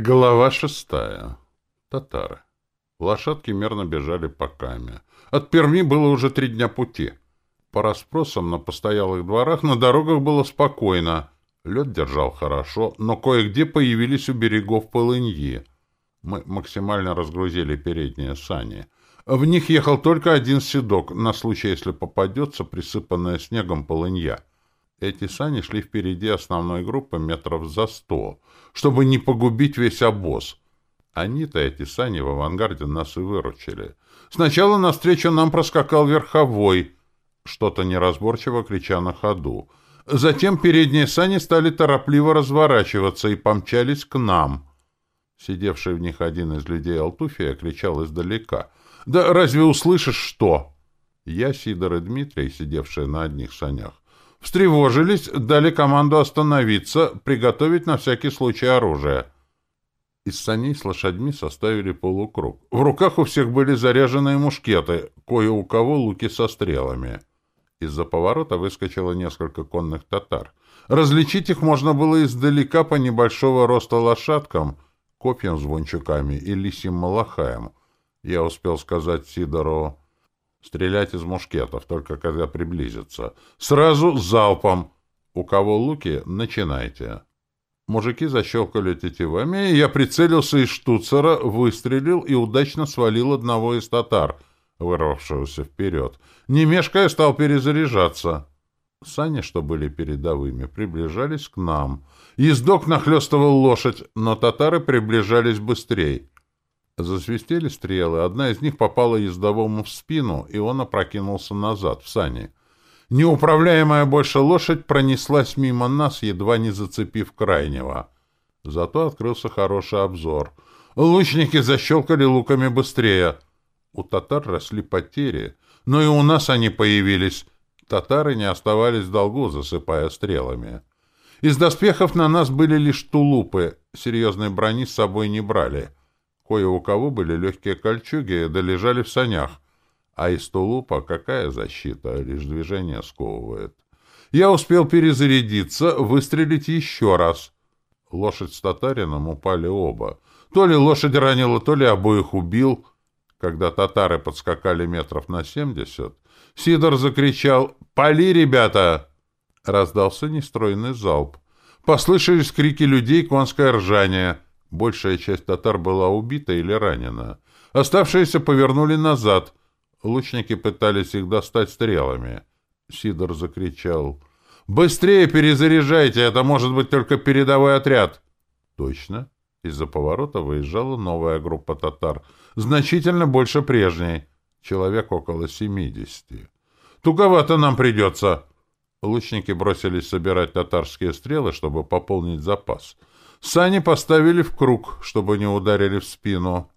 Глава шестая. Татары. Лошадки мерно бежали по каме. От Перми было уже три дня пути. По расспросам на постоялых дворах на дорогах было спокойно. Лед держал хорошо, но кое-где появились у берегов полыньи. Мы максимально разгрузили передние сани. В них ехал только один седок, на случай, если попадется присыпанная снегом полынья. Эти сани шли впереди основной группы метров за сто, чтобы не погубить весь обоз. Они-то, эти сани, в авангарде нас и выручили. Сначала навстречу нам проскакал верховой, что-то неразборчиво крича на ходу. Затем передние сани стали торопливо разворачиваться и помчались к нам. Сидевший в них один из людей Алтуфия кричал издалека. «Да разве услышишь что?» Я, Сидор и Дмитрий, сидевшие на одних санях, встревожились, дали команду остановиться, приготовить на всякий случай оружие. Из саней с лошадьми составили полукруг. В руках у всех были заряженные мушкеты, кое у кого луки со стрелами. Из-за поворота выскочило несколько конных татар. Различить их можно было издалека по небольшого роста лошадкам, копьям звончуками и лисьим малахаем. Я успел сказать Сидору Стрелять из мушкетов, только когда приблизится. Сразу залпом. У кого луки, начинайте. Мужики защелкали тетивами, и я прицелился из штуцера, выстрелил и удачно свалил одного из татар, вырвавшегося вперед. Не мешкая, стал перезаряжаться. Сани, что были передовыми, приближались к нам. Ездок нахлестывал лошадь, но татары приближались быстрее. Засвистели стрелы, одна из них попала ездовому в спину, и он опрокинулся назад, в сани. Неуправляемая больше лошадь пронеслась мимо нас, едва не зацепив крайнего. Зато открылся хороший обзор. Лучники защелкали луками быстрее. У татар росли потери, но и у нас они появились. Татары не оставались в долгу, засыпая стрелами. Из доспехов на нас были лишь тулупы, серьезной брони с собой не брали — Кое у кого были легкие кольчуги, да лежали в санях. А из тулупа какая защита, лишь движение сковывает. Я успел перезарядиться, выстрелить еще раз. Лошадь с татарином упали оба. То ли лошадь ранила, то ли обоих убил. Когда татары подскакали метров на семьдесят, Сидор закричал «Пали, ребята!» Раздался нестройный залп. Послышались крики людей, конское ржание — Большая часть татар была убита или ранена. Оставшиеся повернули назад. Лучники пытались их достать стрелами. Сидор закричал. «Быстрее перезаряжайте! Это может быть только передовой отряд!» «Точно!» Из-за поворота выезжала новая группа татар. Значительно больше прежней. Человек около семидесяти. «Туговато нам придется!» Лучники бросились собирать татарские стрелы, чтобы пополнить запас. Сани поставили в круг, чтобы не ударили в спину.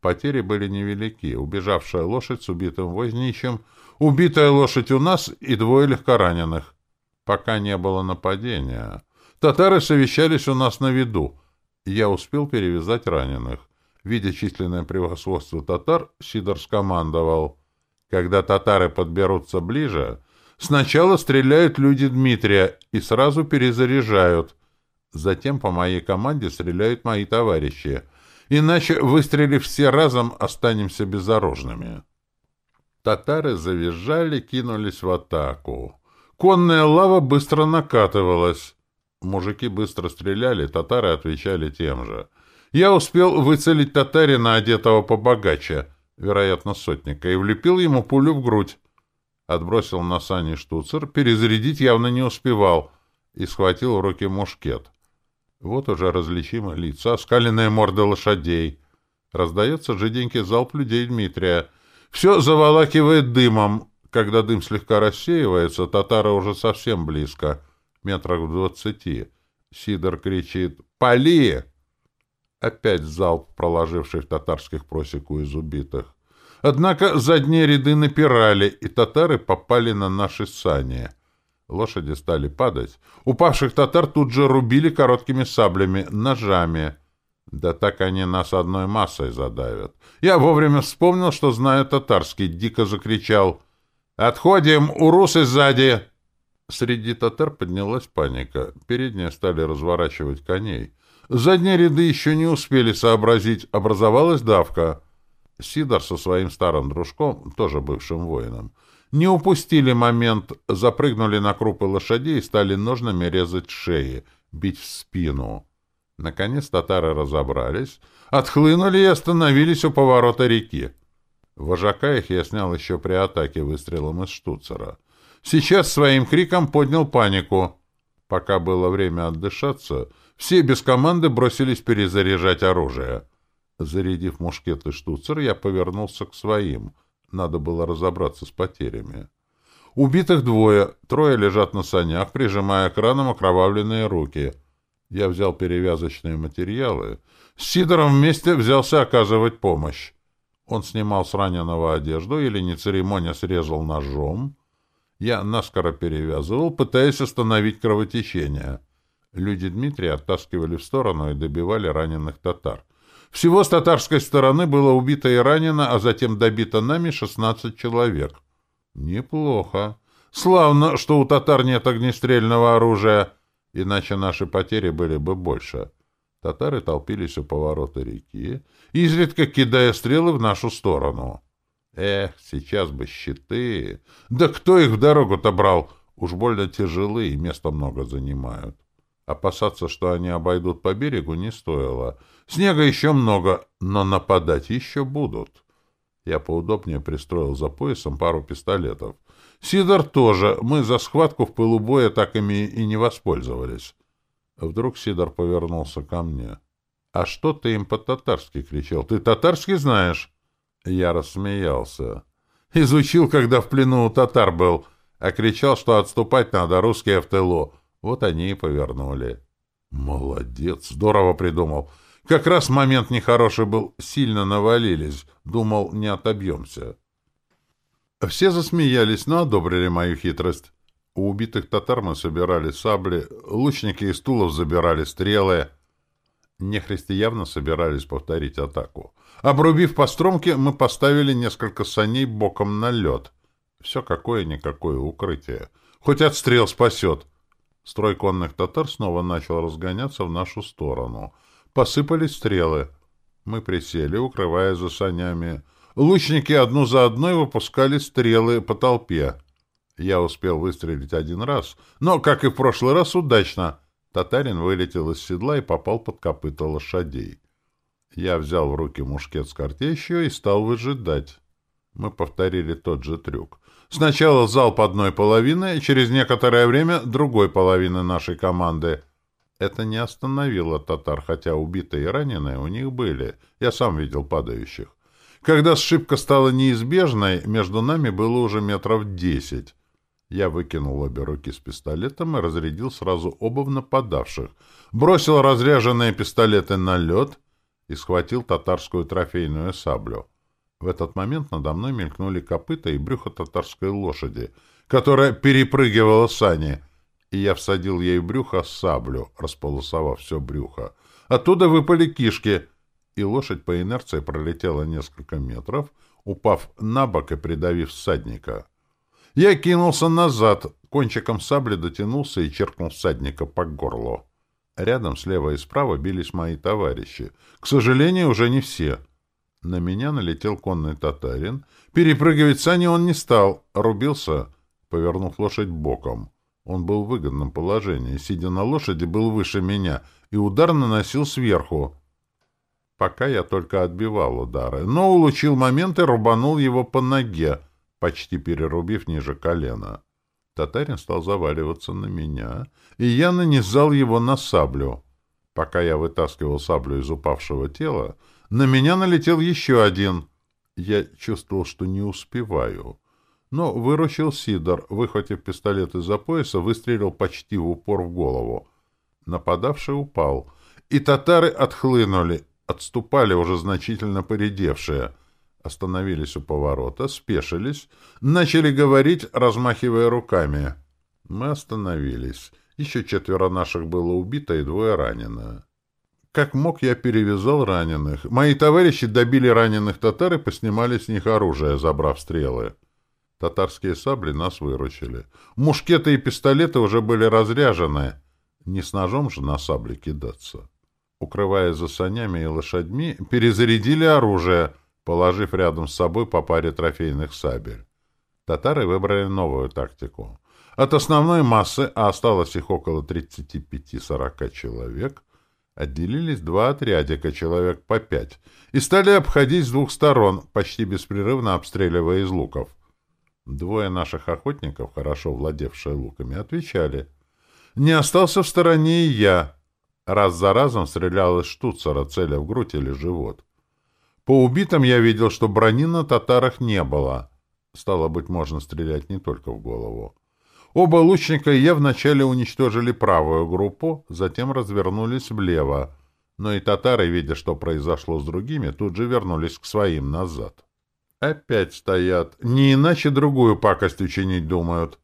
Потери были невелики. Убежавшая лошадь с убитым возничим, убитая лошадь у нас и двое легкораненых. Пока не было нападения. Татары совещались у нас на виду. Я успел перевязать раненых. Видя численное превосходство татар, Сидор скомандовал. Когда татары подберутся ближе, сначала стреляют люди Дмитрия и сразу перезаряжают — Затем по моей команде стреляют мои товарищи. Иначе, выстрелив все разом, останемся безоружными. Татары завизжали, кинулись в атаку. Конная лава быстро накатывалась. Мужики быстро стреляли, татары отвечали тем же. Я успел выцелить татарина, одетого побогаче, вероятно, сотника, и влепил ему пулю в грудь. Отбросил на сани штуцер, перезарядить явно не успевал, и схватил в руки мушкет. Вот уже различимы лица, скаленные морды лошадей. Раздается жиденький залп людей Дмитрия. Все заволакивает дымом. Когда дым слегка рассеивается, татары уже совсем близко, метрах в двадцати. Сидор кричит «Пали!» Опять залп, проложивший в татарских просеку из убитых. Однако задние ряды напирали, и татары попали на наши сани — Лошади стали падать. Упавших татар тут же рубили короткими саблями, ножами. Да так они нас одной массой задавят. Я вовремя вспомнил, что знаю татарский, дико закричал. «Отходим! Урусы сзади!» Среди татар поднялась паника. Передние стали разворачивать коней. Задние ряды еще не успели сообразить, образовалась давка. Сидор со своим старым дружком, тоже бывшим воином, не упустили момент, запрыгнули на крупы лошадей и стали ножными резать шеи, бить в спину. Наконец татары разобрались, отхлынули и остановились у поворота реки. Вожака их я снял еще при атаке выстрелом из штуцера. Сейчас своим криком поднял панику. Пока было время отдышаться, все без команды бросились перезаряжать оружие. Зарядив мушкет и штуцер, я повернулся к своим. Надо было разобраться с потерями. Убитых двое, трое лежат на санях, прижимая к ранам окровавленные руки. Я взял перевязочные материалы. С Сидором вместе взялся оказывать помощь. Он снимал с раненого одежду или, не церемоня, срезал ножом. Я наскоро перевязывал, пытаясь остановить кровотечение. Люди Дмитрия оттаскивали в сторону и добивали раненых татар. Всего с татарской стороны было убито и ранено, а затем добито нами 16 человек. Неплохо. Славно, что у татар нет огнестрельного оружия, иначе наши потери были бы больше. Татары толпились у поворота реки, изредка кидая стрелы в нашу сторону. Эх, сейчас бы щиты! Да кто их в дорогу-то брал? Уж больно тяжелые и места много занимают. Опасаться, что они обойдут по берегу, не стоило. Снега еще много, но нападать еще будут. Я поудобнее пристроил за поясом пару пистолетов. Сидор тоже. Мы за схватку в пылу боя так ими и не воспользовались. Вдруг Сидор повернулся ко мне. — А что ты им по-татарски кричал? Ты татарский знаешь? Я рассмеялся. Изучил, когда в плену у татар был, а кричал, что отступать надо, русские в тылу. Вот они и повернули. Молодец, здорово придумал. Как раз момент нехороший был, сильно навалились. Думал, не отобьемся. Все засмеялись, но одобрили мою хитрость. У убитых татар мы собирали сабли, лучники из тулов забирали стрелы. Нехристи явно собирались повторить атаку. Обрубив по стромке, мы поставили несколько саней боком на лед. Все какое-никакое укрытие. Хоть от стрел спасет. Строй конных татар снова начал разгоняться в нашу сторону. Посыпались стрелы. Мы присели, укрывая за санями. Лучники одну за одной выпускали стрелы по толпе. Я успел выстрелить один раз, но, как и в прошлый раз, удачно. Татарин вылетел из седла и попал под копыта лошадей. Я взял в руки мушкет с картечью и стал выжидать. Мы повторили тот же трюк. Сначала залп одной половины, через некоторое время другой половины нашей команды. Это не остановило татар, хотя убитые и раненые у них были. Я сам видел падающих. Когда сшибка стала неизбежной, между нами было уже метров десять. Я выкинул обе руки с пистолетом и разрядил сразу оба в нападавших. Бросил разряженные пистолеты на лед и схватил татарскую трофейную саблю. В этот момент надо мной мелькнули копыта и брюхо татарской лошади, которая перепрыгивала сани, и я всадил ей в брюхо саблю, располосовав все брюхо. Оттуда выпали кишки, и лошадь по инерции пролетела несколько метров, упав на бок и придавив всадника. Я кинулся назад, кончиком сабли дотянулся и черкнул всадника по горлу. Рядом слева и справа бились мои товарищи. К сожалению, уже не все — на меня налетел конный татарин. Перепрыгивать сани он не стал, рубился, повернув лошадь боком. Он был в выгодном положении, сидя на лошади, был выше меня, и удар наносил сверху. Пока я только отбивал удары, но улучил момент и рубанул его по ноге, почти перерубив ниже колена. Татарин стал заваливаться на меня, и я нанизал его на саблю. Пока я вытаскивал саблю из упавшего тела, на меня налетел еще один. Я чувствовал, что не успеваю. Но выручил Сидор, выхватив пистолет из-за пояса, выстрелил почти в упор в голову. Нападавший упал. И татары отхлынули, отступали уже значительно поредевшие. Остановились у поворота, спешились, начали говорить, размахивая руками. Мы остановились. Еще четверо наших было убито и двое ранено. Как мог, я перевязал раненых. Мои товарищи добили раненых татар и поснимали с них оружие, забрав стрелы. Татарские сабли нас выручили. Мушкеты и пистолеты уже были разряжены. Не с ножом же на сабли кидаться. укрываясь за санями и лошадьми, перезарядили оружие, положив рядом с собой по паре трофейных сабель. Татары выбрали новую тактику. От основной массы, а осталось их около 35-40 человек, отделились два отрядика, человек по пять, и стали обходить с двух сторон, почти беспрерывно обстреливая из луков. Двое наших охотников, хорошо владевшие луками, отвечали. Не остался в стороне и я. Раз за разом стрелял из штуцера, целя в грудь или живот. По убитым я видел, что брони на татарах не было. Стало быть, можно стрелять не только в голову. Оба лучника и я вначале уничтожили правую группу, затем развернулись влево. Но и татары, видя, что произошло с другими, тут же вернулись к своим назад. Опять стоят. Не иначе другую пакость учинить думают.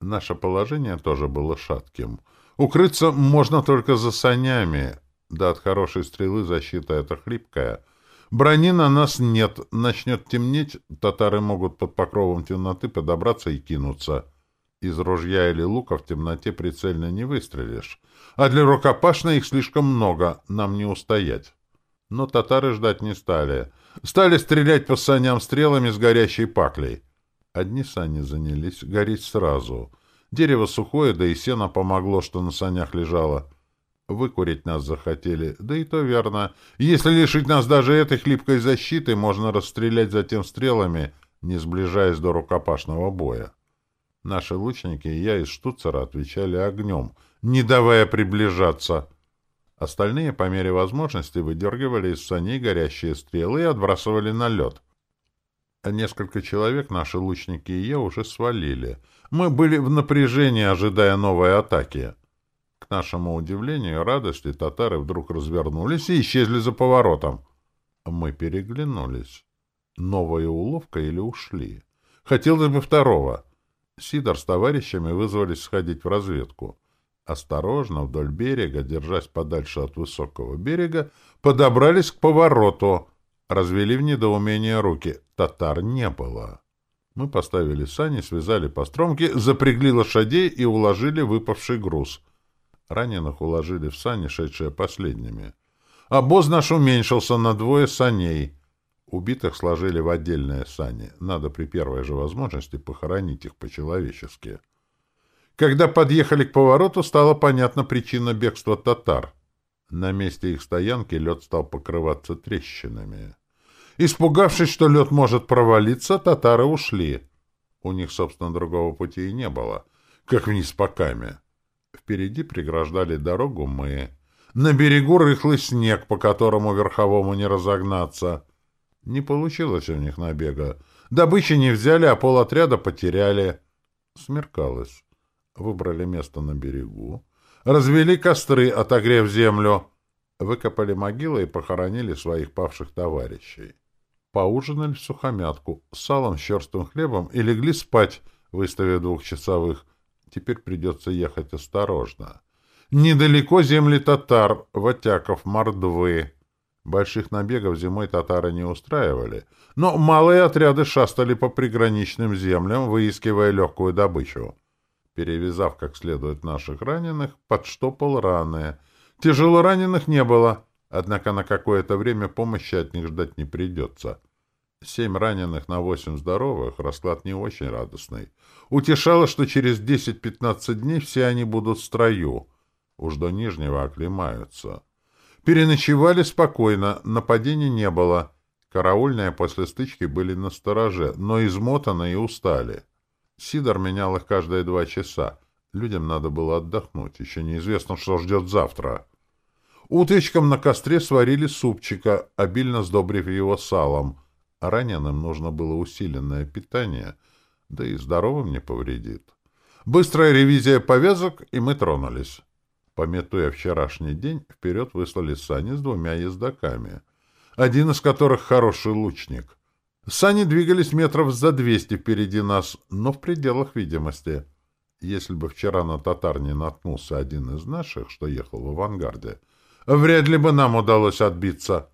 Наше положение тоже было шатким. Укрыться можно только за санями. Да от хорошей стрелы защита эта хлипкая. Брони на нас нет. Начнет темнеть, татары могут под покровом темноты подобраться и кинуться. Из ружья или лука в темноте прицельно не выстрелишь. А для рукопашной их слишком много, нам не устоять. Но татары ждать не стали. Стали стрелять по саням стрелами с горящей паклей. Одни сани занялись гореть сразу. Дерево сухое, да и сено помогло, что на санях лежало. Выкурить нас захотели, да и то верно. Если лишить нас даже этой хлипкой защиты, можно расстрелять затем стрелами, не сближаясь до рукопашного боя. Наши лучники и я из штуцера отвечали огнем, не давая приближаться. Остальные, по мере возможности, выдергивали из саней горящие стрелы и отбрасывали на лед. Несколько человек наши лучники и я уже свалили. Мы были в напряжении, ожидая новой атаки. К нашему удивлению и радости татары вдруг развернулись и исчезли за поворотом. Мы переглянулись. Новая уловка или ушли? Хотелось бы второго — Сидор с товарищами вызвались сходить в разведку. Осторожно, вдоль берега, держась подальше от высокого берега, подобрались к повороту, развели в недоумении руки. Татар не было. Мы поставили сани, связали по стромке, запрягли лошадей и уложили выпавший груз. Раненых уложили в сани, шедшие последними. Обоз наш уменьшился на двое саней — Убитых сложили в отдельные сани. Надо при первой же возможности похоронить их по-человечески. Когда подъехали к повороту, стала понятна причина бегства татар. На месте их стоянки лед стал покрываться трещинами. Испугавшись, что лед может провалиться, татары ушли. У них, собственно, другого пути и не было, как вниз по каме. Впереди преграждали дорогу мы. На берегу рыхлый снег, по которому верховому не разогнаться — не получилось у них набега. Добычи не взяли, а полотряда потеряли. Смеркалось. Выбрали место на берегу. Развели костры, отогрев землю. Выкопали могилы и похоронили своих павших товарищей. Поужинали в сухомятку с салом, с черстым хлебом и легли спать, выставив двухчасовых. Теперь придется ехать осторожно. Недалеко земли татар, ватяков, мордвы. Больших набегов зимой татары не устраивали, но малые отряды шастали по приграничным землям, выискивая легкую добычу. Перевязав как следует наших раненых, подштопал раны. Тяжело раненых не было, однако на какое-то время помощи от них ждать не придется. Семь раненых на восемь здоровых — расклад не очень радостный. Утешало, что через десять-пятнадцать дней все они будут в строю. Уж до Нижнего оклемаются. Переночевали спокойно, нападений не было. Караульные после стычки были на стороже, но измотаны и устали. Сидор менял их каждые два часа. Людям надо было отдохнуть, еще неизвестно, что ждет завтра. Уточкам на костре сварили супчика, обильно сдобрив его салом. раненым нужно было усиленное питание, да и здоровым не повредит. Быстрая ревизия повязок, и мы тронулись. Пометуя вчерашний день, вперед выслали сани с двумя ездаками, один из которых хороший лучник. Сани двигались метров за двести впереди нас, но в пределах видимости. Если бы вчера на татар не наткнулся один из наших, что ехал в авангарде, вряд ли бы нам удалось отбиться.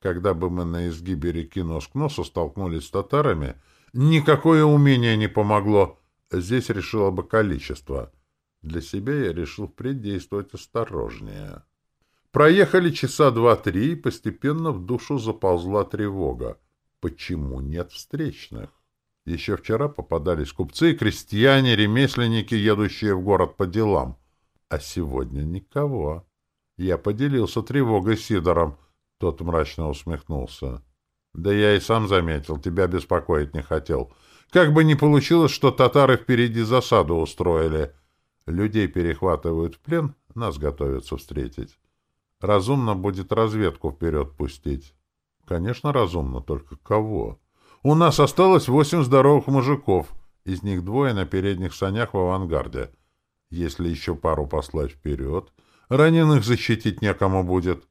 Когда бы мы на изгибе реки нос к носу столкнулись с татарами, никакое умение не помогло. Здесь решило бы количество — для себя я решил впредь действовать осторожнее. Проехали часа два-три, и постепенно в душу заползла тревога. Почему нет встречных? Еще вчера попадались купцы, крестьяне, ремесленники, едущие в город по делам. А сегодня никого. Я поделился тревогой с Сидором. Тот мрачно усмехнулся. Да я и сам заметил, тебя беспокоить не хотел. Как бы ни получилось, что татары впереди засаду устроили. Людей перехватывают в плен, нас готовятся встретить. Разумно будет разведку вперед пустить. Конечно, разумно, только кого? У нас осталось восемь здоровых мужиков, из них двое на передних санях в авангарде. Если еще пару послать вперед, раненых защитить некому будет.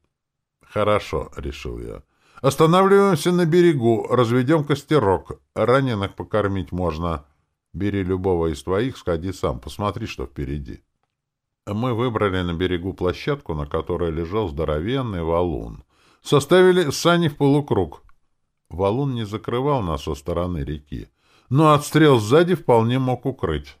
Хорошо, решил я. Останавливаемся на берегу, разведем костерок. Раненых покормить можно. Бери любого из твоих, сходи сам, посмотри, что впереди. Мы выбрали на берегу площадку, на которой лежал здоровенный валун. Составили сани в полукруг. Валун не закрывал нас со стороны реки, но отстрел сзади вполне мог укрыть.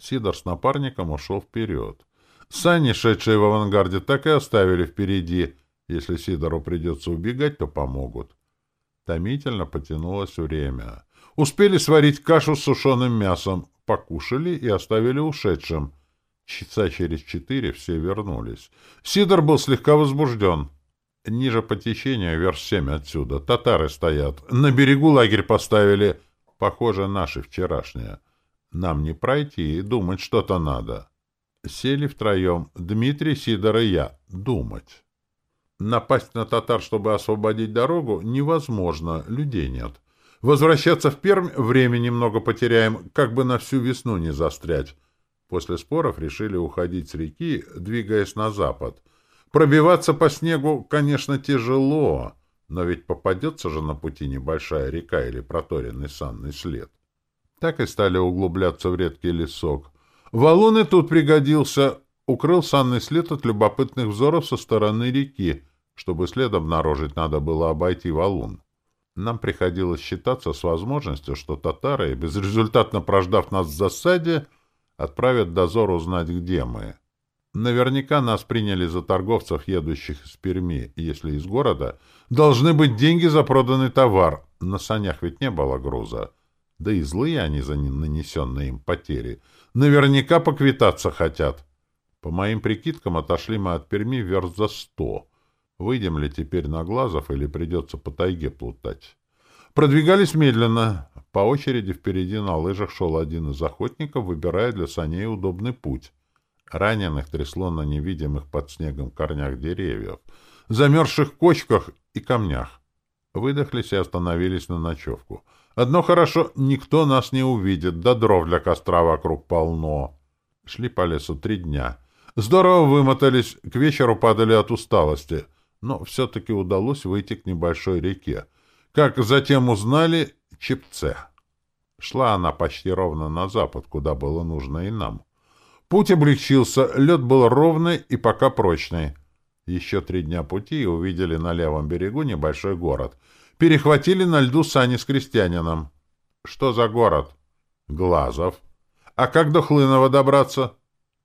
Сидор с напарником ушел вперед. Сани, шедшие в авангарде, так и оставили впереди — если Сидору придется убегать, то помогут. Томительно потянулось время. Успели сварить кашу с сушеным мясом, покушали и оставили ушедшим. Часа через четыре все вернулись. Сидор был слегка возбужден. Ниже по течению, верст семь отсюда. Татары стоят. На берегу лагерь поставили. Похоже, наши вчерашние. Нам не пройти и думать что-то надо. Сели втроем. Дмитрий, Сидор и я. Думать. Напасть на татар, чтобы освободить дорогу, невозможно, людей нет. Возвращаться в Пермь время немного потеряем, как бы на всю весну не застрять. После споров решили уходить с реки, двигаясь на запад. Пробиваться по снегу, конечно, тяжело, но ведь попадется же на пути небольшая река или проторенный санный след. Так и стали углубляться в редкий лесок. Валун и тут пригодился, укрыл санный след от любопытных взоров со стороны реки, чтобы след обнаружить, надо было обойти валун. Нам приходилось считаться с возможностью, что татары, безрезультатно прождав нас в засаде, отправят дозор узнать, где мы. Наверняка нас приняли за торговцев, едущих из Перми, если из города. Должны быть деньги за проданный товар. На санях ведь не было груза. Да и злые они за нанесенные им потери. Наверняка поквитаться хотят. По моим прикидкам, отошли мы от Перми верст за сто. Выйдем ли теперь на Глазов или придется по тайге плутать? Продвигались медленно. По очереди впереди на лыжах шел один из охотников, выбирая для саней удобный путь. Раненых трясло на невидимых под снегом корнях деревьев, замерзших кочках и камнях. Выдохлись и остановились на ночевку. Одно хорошо, никто нас не увидит, да дров для костра вокруг полно. Шли по лесу три дня. Здорово вымотались, к вечеру падали от усталости — но все-таки удалось выйти к небольшой реке. Как затем узнали, Чепце. Шла она почти ровно на запад, куда было нужно и нам. Путь облегчился, лед был ровный и пока прочный. Еще три дня пути и увидели на левом берегу небольшой город. Перехватили на льду сани с крестьянином. Что за город? Глазов. А как до Хлынова добраться?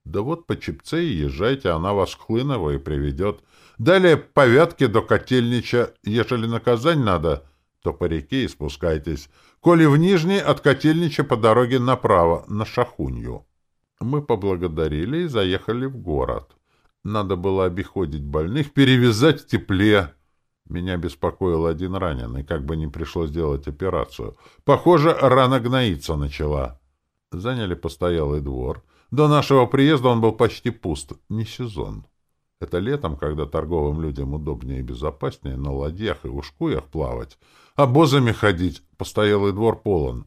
Да вот по Чепце и езжайте, она вас к Хлынову и приведет. Далее по Вятке до Котельнича. Ежели на Казань надо, то по реке и спускайтесь. Коли в Нижний, от Котельнича по дороге направо, на Шахунью. Мы поблагодарили и заехали в город. Надо было обиходить больных, перевязать в тепле. Меня беспокоил один раненый, как бы не пришлось делать операцию. Похоже, рана гноиться начала. Заняли постоялый двор. До нашего приезда он был почти пуст, не сезон. Это летом, когда торговым людям удобнее и безопаснее на ладьях и ушкуях плавать, а бозами ходить, постоялый двор полон.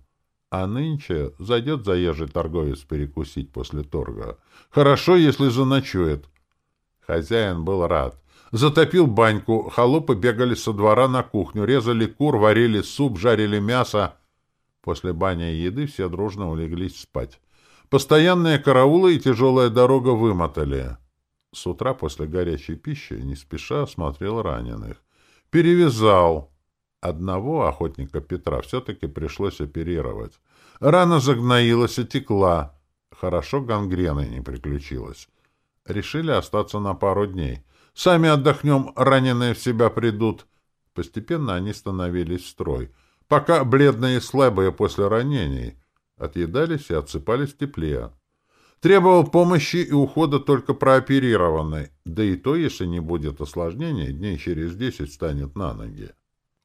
А нынче зайдет заезжий торговец перекусить после торга. Хорошо, если заночует. Хозяин был рад. Затопил баньку, холопы бегали со двора на кухню, резали кур, варили суп, жарили мясо. После бани и еды все дружно улеглись спать. Постоянные караулы и тяжелая дорога вымотали. С утра после горячей пищи не спеша осмотрел раненых. Перевязал. Одного охотника Петра все-таки пришлось оперировать. Рана загноилась и текла. Хорошо гангрены не приключилась. Решили остаться на пару дней. Сами отдохнем, раненые в себя придут. Постепенно они становились в строй. Пока бледные и слабые после ранений отъедались и отсыпались теплее. Требовал помощи и ухода только прооперированный, да и то, если не будет осложнений, дней через десять станет на ноги.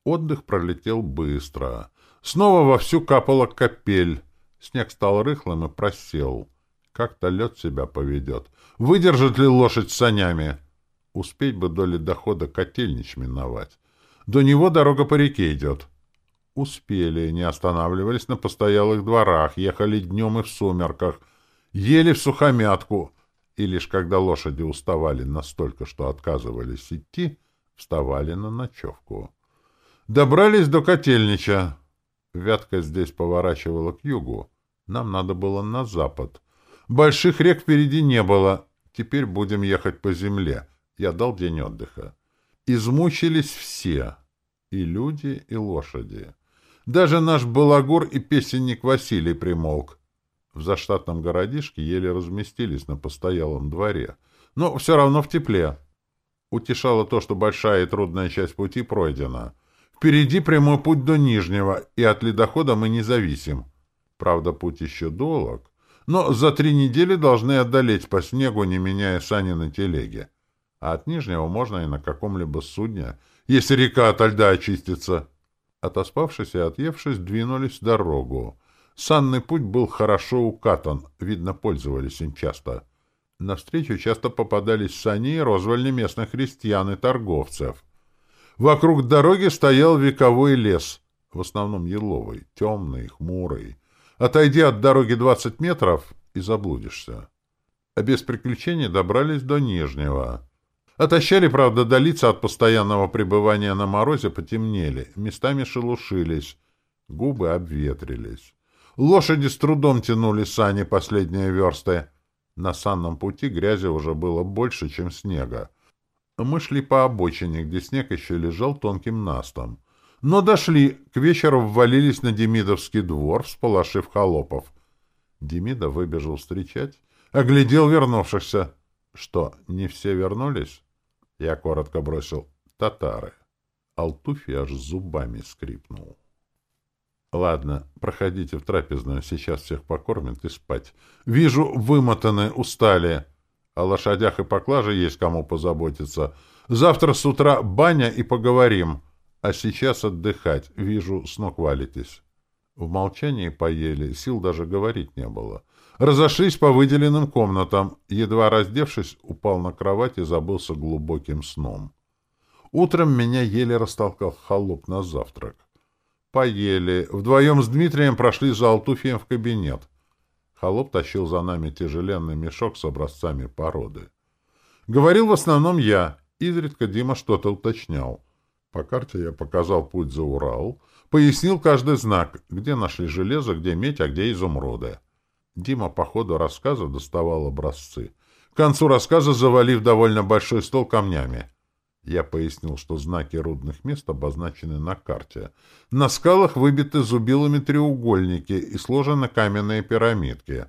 Отдых пролетел быстро. Снова вовсю капала капель. Снег стал рыхлым и просел. Как-то лед себя поведет. Выдержит ли лошадь с санями? Успеть бы доли дохода котельнич миновать. До него дорога по реке идет. Успели, не останавливались на постоялых дворах, ехали днем и в сумерках, ели в сухомятку, и лишь когда лошади уставали настолько, что отказывались идти, вставали на ночевку. Добрались до котельнича. Вятка здесь поворачивала к югу. Нам надо было на запад. Больших рек впереди не было. Теперь будем ехать по земле. Я дал день отдыха. Измучились все. И люди, и лошади. Даже наш балагур и песенник Василий примолк. В заштатном городишке еле разместились на постоялом дворе. Но все равно в тепле. Утешало то, что большая и трудная часть пути пройдена. Впереди прямой путь до Нижнего, и от ледохода мы не зависим. Правда, путь еще долг, но за три недели должны одолеть по снегу, не меняя сани на телеге. А от Нижнего можно и на каком-либо судне, если река ото льда очистится. Отоспавшись и отъевшись, двинулись в дорогу. Санный путь был хорошо укатан, видно, пользовались им часто. Навстречу часто попадались сани и розвальни местных крестьян и торговцев. Вокруг дороги стоял вековой лес, в основном еловый, темный, хмурый. Отойди от дороги двадцать метров — и заблудишься. А без приключений добрались до Нижнего. Отощали, правда, до лица от постоянного пребывания на морозе потемнели, местами шелушились, губы обветрились. Лошади с трудом тянули сани последние версты. На санном пути грязи уже было больше, чем снега. Мы шли по обочине, где снег еще лежал тонким настом. Но дошли, к вечеру ввалились на Демидовский двор, всполошив холопов. Демида выбежал встречать, оглядел вернувшихся. Что, не все вернулись? Я коротко бросил «татары». Алтуфий аж зубами скрипнул. Ладно, проходите в трапезную, сейчас всех покормят и спать. Вижу, вымотаны, устали. О лошадях и поклаже есть кому позаботиться. Завтра с утра баня и поговорим. А сейчас отдыхать. Вижу, с ног валитесь. В молчании поели, сил даже говорить не было. Разошлись по выделенным комнатам. Едва раздевшись, упал на кровать и забылся глубоким сном. Утром меня еле растолкал холоп на завтрак. Поели. Вдвоем с Дмитрием прошли за Алтуфием в кабинет. Холоп тащил за нами тяжеленный мешок с образцами породы. Говорил в основном я. Изредка Дима что-то уточнял. По карте я показал путь за Урал, пояснил каждый знак, где нашли железо, где медь, а где изумруды. Дима по ходу рассказа доставал образцы. К концу рассказа завалив довольно большой стол камнями. Я пояснил, что знаки рудных мест обозначены на карте. На скалах выбиты зубилами треугольники и сложены каменные пирамидки.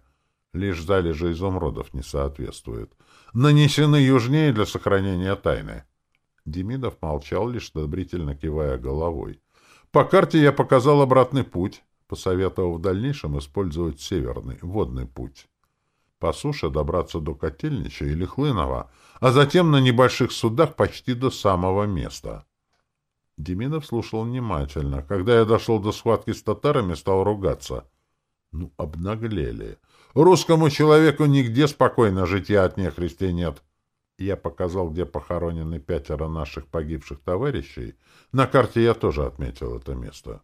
Лишь залежи изумрудов не соответствуют. Нанесены южнее для сохранения тайны. Демидов молчал, лишь одобрительно кивая головой. По карте я показал обратный путь, посоветовав в дальнейшем использовать северный, водный путь. По суше добраться до Котельнича или Хлынова, а затем на небольших судах почти до самого места. Демидов слушал внимательно. Когда я дошел до схватки с татарами, стал ругаться. Ну, обнаглели. Русскому человеку нигде спокойно житья от нехристи нет. Я показал, где похоронены пятеро наших погибших товарищей. На карте я тоже отметил это место.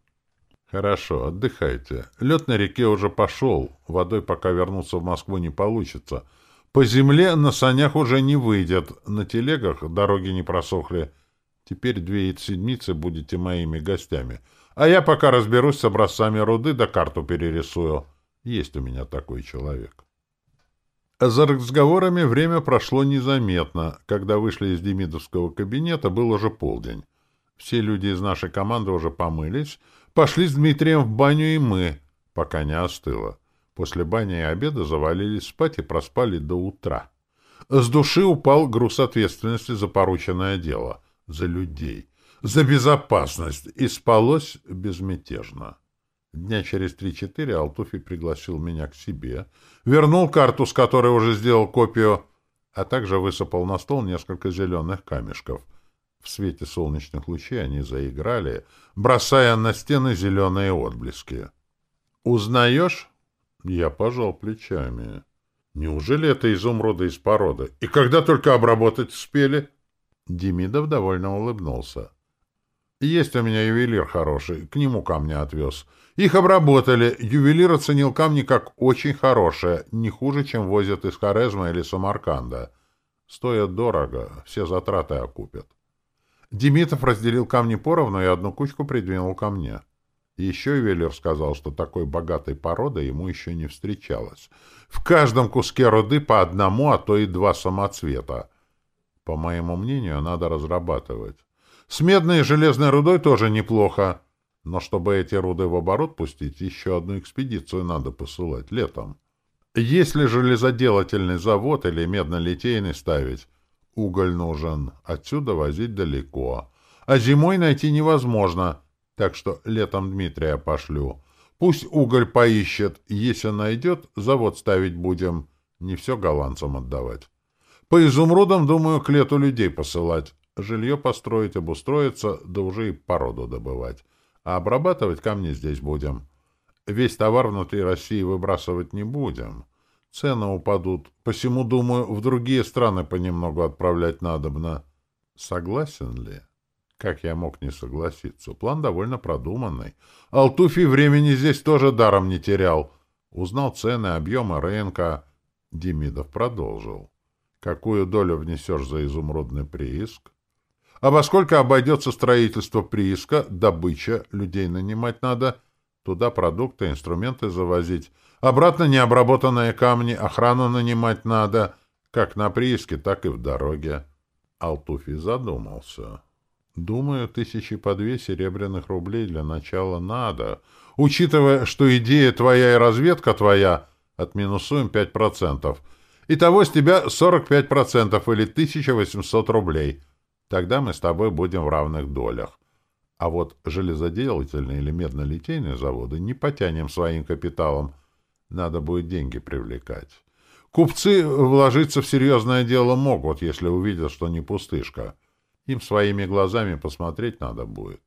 Хорошо, отдыхайте. Лед на реке уже пошел. Водой пока вернуться в Москву не получится. По земле на санях уже не выйдет. На телегах дороги не просохли. Теперь две седмицы будете моими гостями. А я пока разберусь с образцами руды, да карту перерисую. Есть у меня такой человек. За разговорами время прошло незаметно. Когда вышли из Демидовского кабинета, был уже полдень. Все люди из нашей команды уже помылись. Пошли с Дмитрием в баню и мы, пока не остыло. После бани и обеда завалились спать и проспали до утра. С души упал груз ответственности за порученное дело, за людей, за безопасность, и спалось безмятежно. Дня через три-четыре Алтуфий пригласил меня к себе, вернул карту, с которой уже сделал копию, а также высыпал на стол несколько зеленых камешков. В свете солнечных лучей они заиграли, бросая на стены зеленые отблески. «Узнаешь?» Я пожал плечами. Неужели это изумруды из породы? И когда только обработать успели? Демидов довольно улыбнулся. Есть у меня ювелир хороший, к нему камни отвез. Их обработали. Ювелир оценил камни как очень хорошие, не хуже, чем возят из Хорезма или Самарканда. Стоят дорого, все затраты окупят. Демитов разделил камни поровну и одну кучку придвинул ко мне. Еще ювелир сказал, что такой богатой породы ему еще не встречалось. В каждом куске руды по одному, а то и два самоцвета. По моему мнению, надо разрабатывать. С медной и железной рудой тоже неплохо. Но чтобы эти руды в оборот пустить, еще одну экспедицию надо посылать летом. Если железоделательный завод или медно-литейный ставить, уголь нужен. Отсюда возить далеко. А зимой найти невозможно — так что летом Дмитрия пошлю. Пусть уголь поищет. Если найдет, завод ставить будем. Не все голландцам отдавать. По изумрудам, думаю, к лету людей посылать. Жилье построить, обустроиться, да уже и породу добывать. А обрабатывать камни здесь будем. Весь товар внутри России выбрасывать не будем. Цены упадут. Посему, думаю, в другие страны понемногу отправлять надобно. Согласен ли? Как я мог не согласиться? План довольно продуманный. Алтуфий времени здесь тоже даром не терял. Узнал цены, объемы рынка. Демидов продолжил. Какую долю внесешь за изумрудный прииск? А во сколько обойдется строительство прииска, добыча, людей нанимать надо, туда продукты, инструменты завозить, обратно необработанные камни, охрану нанимать надо, как на прииске, так и в дороге. Алтуфий задумался. Думаю, тысячи по две серебряных рублей для начала надо. Учитывая, что идея твоя и разведка твоя, отминусуем пять процентов. Итого с тебя сорок пять процентов или тысяча восемьсот рублей. Тогда мы с тобой будем в равных долях. А вот железоделательные или медно-литейные заводы не потянем своим капиталом. Надо будет деньги привлекать. Купцы вложиться в серьезное дело могут, если увидят, что не пустышка. Им своими глазами посмотреть надо будет.